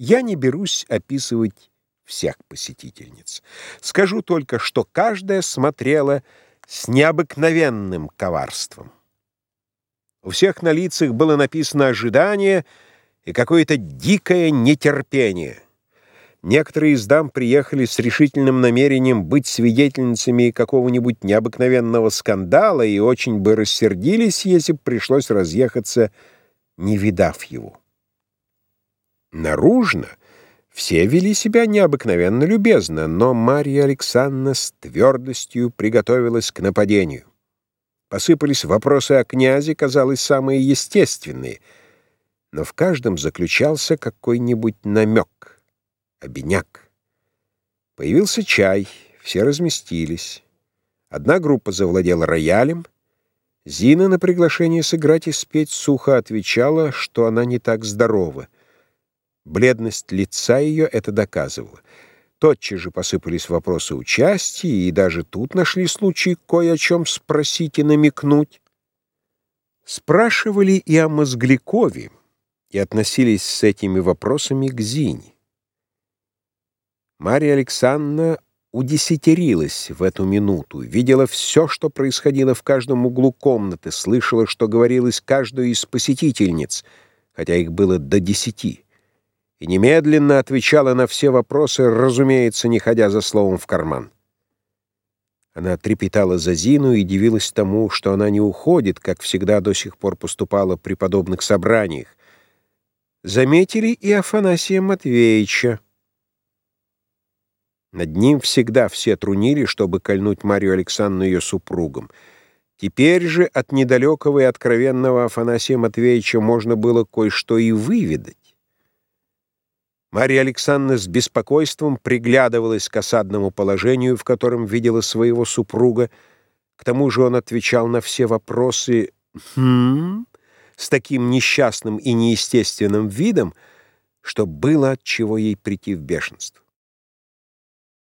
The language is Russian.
Я не берусь описывать всех посетительниц. Скажу только, что каждая смотрела с необыкновенным коварством. У всех на лицах было написано ожидание и какое-то дикое нетерпение. Некоторые из дам приехали с решительным намерением быть свидетельницами какого-нибудь необыкновенного скандала и очень бы рассердились, если бы пришлось разъехаться, не видав его. Наружно все вели себя необыкновенно любезно, но Марья Александровна с твердостью приготовилась к нападению. Посыпались вопросы о князе, казалось, самые естественные, но в каждом заключался какой-нибудь намек, обиняк. Появился чай, все разместились. Одна группа завладела роялем, Зина на приглашение сыграть и спеть сухо отвечала, что она не так здорова — Бледность лица ее это доказывала. Тотчас же посыпались вопросы участия, и даже тут нашли случай кое о чем спросить и намекнуть. Спрашивали и о Мозглякове, и относились с этими вопросами к Зине. Марья Александровна удесятерилась в эту минуту, видела все, что происходило в каждом углу комнаты, слышала, что говорилось каждую из посетительниц, хотя их было до десяти и немедленно отвечала на все вопросы, разумеется, не ходя за словом в карман. Она трепетала за Зину и дивилась тому, что она не уходит, как всегда до сих пор поступала при подобных собраниях. Заметили и Афанасия Матвеевича. Над ним всегда все трунили, чтобы кольнуть Марию Александровну ее супругом. Теперь же от недалекого и откровенного Афанасия Матвеевича можно было кое-что и выведать. Марья Александровна с беспокойством приглядывалась к осадному положению, в котором видела своего супруга. К тому же он отвечал на все вопросы «хм» с таким несчастным и неестественным видом, что было от чего ей прийти в бешенство.